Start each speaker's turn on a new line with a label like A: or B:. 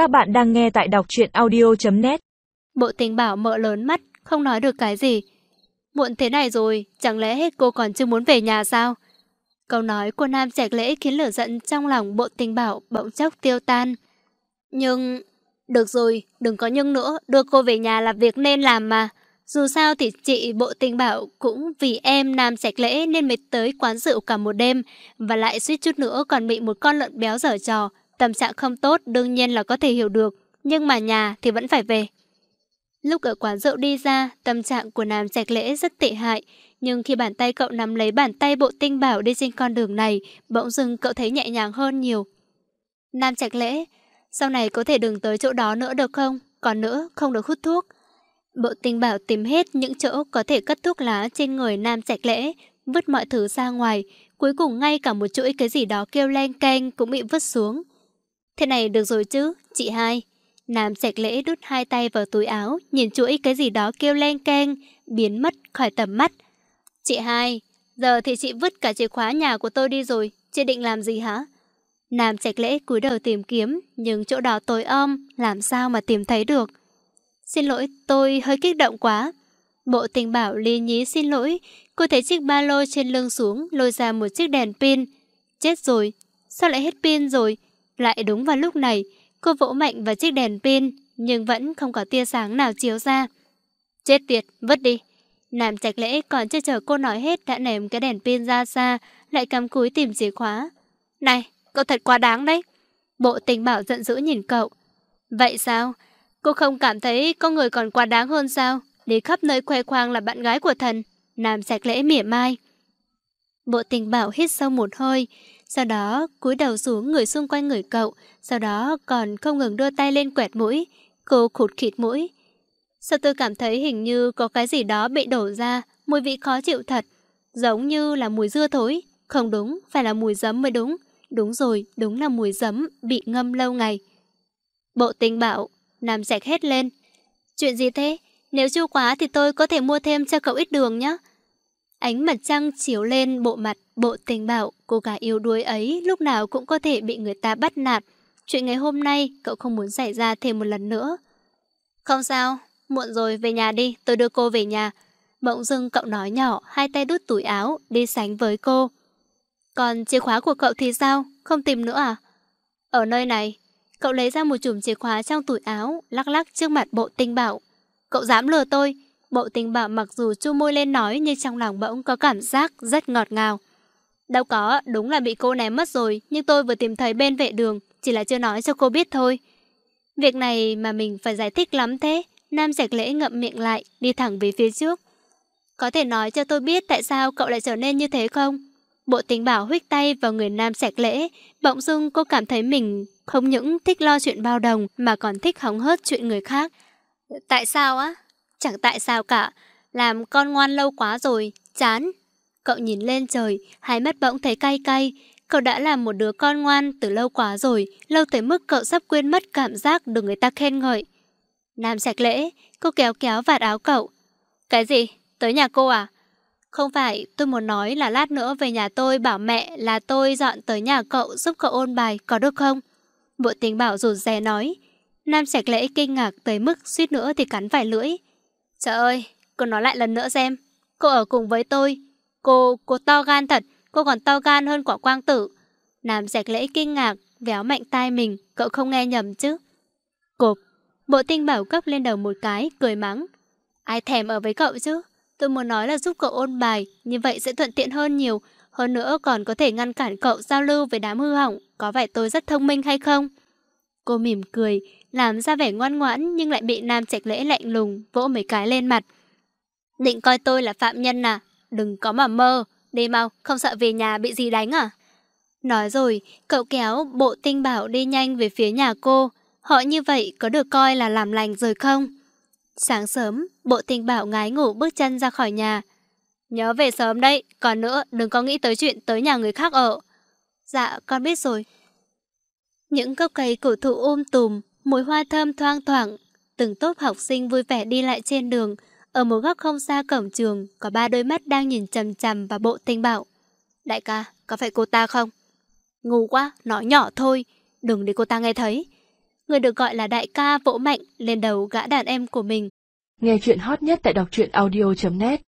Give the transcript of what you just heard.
A: Các bạn đang nghe tại đọc truyện audio.net
B: Bộ tình bảo mợ lớn mắt, không nói được cái gì. Muộn thế này rồi, chẳng lẽ hết cô còn chưa muốn về nhà sao? Câu nói của Nam Trạch Lễ khiến lửa giận trong lòng bộ tình bảo bỗng chốc tiêu tan. Nhưng... Được rồi, đừng có nhưng nữa, đưa cô về nhà là việc nên làm mà. Dù sao thì chị bộ tình bảo cũng vì em Nam Trạch Lễ nên mới tới quán rượu cả một đêm và lại suýt chút nữa còn bị một con lợn béo dở trò. Tâm trạng không tốt đương nhiên là có thể hiểu được, nhưng mà nhà thì vẫn phải về. Lúc ở quán rượu đi ra, tâm trạng của Nam Trạch Lễ rất tệ hại, nhưng khi bàn tay cậu nắm lấy bàn tay bộ tinh bảo đi trên con đường này, bỗng dưng cậu thấy nhẹ nhàng hơn nhiều. Nam Trạch Lễ, sau này có thể đừng tới chỗ đó nữa được không? Còn nữa, không được hút thuốc. Bộ tinh bảo tìm hết những chỗ có thể cất thuốc lá trên người Nam Trạch Lễ, vứt mọi thứ ra ngoài, cuối cùng ngay cả một chuỗi cái gì đó kêu len canh cũng bị vứt xuống. Thế này được rồi chứ, chị hai. Nam sạch lễ đút hai tay vào túi áo, nhìn chuỗi cái gì đó kêu len keng, biến mất khỏi tầm mắt. Chị hai, giờ thì chị vứt cả chìa khóa nhà của tôi đi rồi, chị định làm gì hả? Nam sạch lễ cúi đầu tìm kiếm, nhưng chỗ đó tối om, làm sao mà tìm thấy được. Xin lỗi, tôi hơi kích động quá. Bộ tình bảo lý nhí xin lỗi, cô thấy chiếc ba lô trên lưng xuống, lôi ra một chiếc đèn pin. Chết rồi, sao lại hết pin rồi? Lại đúng vào lúc này, cô vỗ mạnh vào chiếc đèn pin, nhưng vẫn không có tia sáng nào chiếu ra. Chết tiệt, vứt đi. Nam Trạch Lễ còn chưa chờ cô nói hết đã ném cái đèn pin ra xa, lại cắm cúi tìm chìa khóa. Này, cậu thật quá đáng đấy. Bộ tình bảo giận dữ nhìn cậu. Vậy sao? Cô không cảm thấy có người còn quá đáng hơn sao? Đi khắp nơi khoe khoang là bạn gái của thần. Nam Trạch Lễ mỉa mai. Bộ tình bảo hít sâu một hơi, sau đó cúi đầu xuống người xung quanh người cậu, sau đó còn không ngừng đưa tay lên quẹt mũi. Cô khụt khịt mũi. Sao tôi cảm thấy hình như có cái gì đó bị đổ ra, mùi vị khó chịu thật. Giống như là mùi dưa thối. Không đúng, phải là mùi giấm mới đúng. Đúng rồi, đúng là mùi giấm bị ngâm lâu ngày. Bộ tình bảo, nằm sạch hết lên. Chuyện gì thế? Nếu chua quá thì tôi có thể mua thêm cho cậu ít đường nhé. Ánh mặt trăng chiếu lên bộ mặt, bộ tình bảo, cô gái yêu đuối ấy lúc nào cũng có thể bị người ta bắt nạt. Chuyện ngày hôm nay, cậu không muốn xảy ra thêm một lần nữa. Không sao, muộn rồi, về nhà đi, tôi đưa cô về nhà. Bỗng dưng cậu nói nhỏ, hai tay đút túi áo, đi sánh với cô. Còn chìa khóa của cậu thì sao? Không tìm nữa à? Ở nơi này, cậu lấy ra một chùm chìa khóa trong túi áo, lắc lắc trước mặt bộ tinh bảo. Cậu dám lừa tôi, Bộ tình bảo mặc dù chu môi lên nói nhưng trong lòng bỗng có cảm giác rất ngọt ngào. Đâu có, đúng là bị cô ném mất rồi, nhưng tôi vừa tìm thấy bên vệ đường, chỉ là chưa nói cho cô biết thôi. Việc này mà mình phải giải thích lắm thế. Nam Trạch Lễ ngậm miệng lại, đi thẳng về phía trước. Có thể nói cho tôi biết tại sao cậu lại trở nên như thế không? Bộ tình bảo huyết tay vào người Nam Trạch Lễ, bỗng dưng cô cảm thấy mình không những thích lo chuyện bao đồng mà còn thích hóng hớt chuyện người khác. Tại sao á? Chẳng tại sao cả, làm con ngoan lâu quá rồi, chán. Cậu nhìn lên trời, hai mắt bỗng thấy cay cay. Cậu đã là một đứa con ngoan từ lâu quá rồi, lâu tới mức cậu sắp quên mất cảm giác được người ta khen ngợi. Nam sạch lễ, cô kéo kéo vạt áo cậu. Cái gì? Tới nhà cô à? Không phải, tôi muốn nói là lát nữa về nhà tôi bảo mẹ là tôi dọn tới nhà cậu giúp cậu ôn bài, có được không? Bộ tình bảo rụt rè nói. Nam sạch lễ kinh ngạc tới mức suýt nữa thì cắn vài lưỡi. Trời ơi, cô nói lại lần nữa xem. Cô ở cùng với tôi. Cô, cô to gan thật. Cô còn to gan hơn quả quang tử. Nam dạch lễ kinh ngạc, véo mạnh tai mình. Cậu không nghe nhầm chứ. Cộp. Bộ tinh bảo cấp lên đầu một cái, cười mắng. Ai thèm ở với cậu chứ? Tôi muốn nói là giúp cậu ôn bài. Như vậy sẽ thuận tiện hơn nhiều. Hơn nữa còn có thể ngăn cản cậu giao lưu với đám hư hỏng. Có phải tôi rất thông minh hay không? Cô mỉm cười, làm ra vẻ ngoan ngoãn nhưng lại bị Nam Trạch Lễ lạnh lùng vỗ mấy cái lên mặt. Định coi tôi là phạm nhân à? Đừng có mà mơ, đi mau, không sợ về nhà bị gì đánh à? Nói rồi, cậu kéo bộ tinh bảo đi nhanh về phía nhà cô. Họ như vậy có được coi là làm lành rồi không? Sáng sớm, bộ tinh bảo ngái ngủ bước chân ra khỏi nhà. Nhớ về sớm đấy, còn nữa đừng có nghĩ tới chuyện tới nhà người khác ở. Dạ, con biết rồi. Những gốc cây cổ thụ ôm tùm, mùi hoa thơm thoang thoảng. Từng tốp học sinh vui vẻ đi lại trên đường. Ở một góc không xa cổng trường, có ba đôi mắt đang nhìn chằm chằm vào bộ tinh bảo. Đại ca, có phải cô ta không? Ngu quá, nói nhỏ thôi, đừng để cô ta nghe thấy. người được gọi là đại ca vỗ mạnh lên đầu gã đàn em của mình.
C: Nghe chuyện hot nhất tại đọc truyện audio.net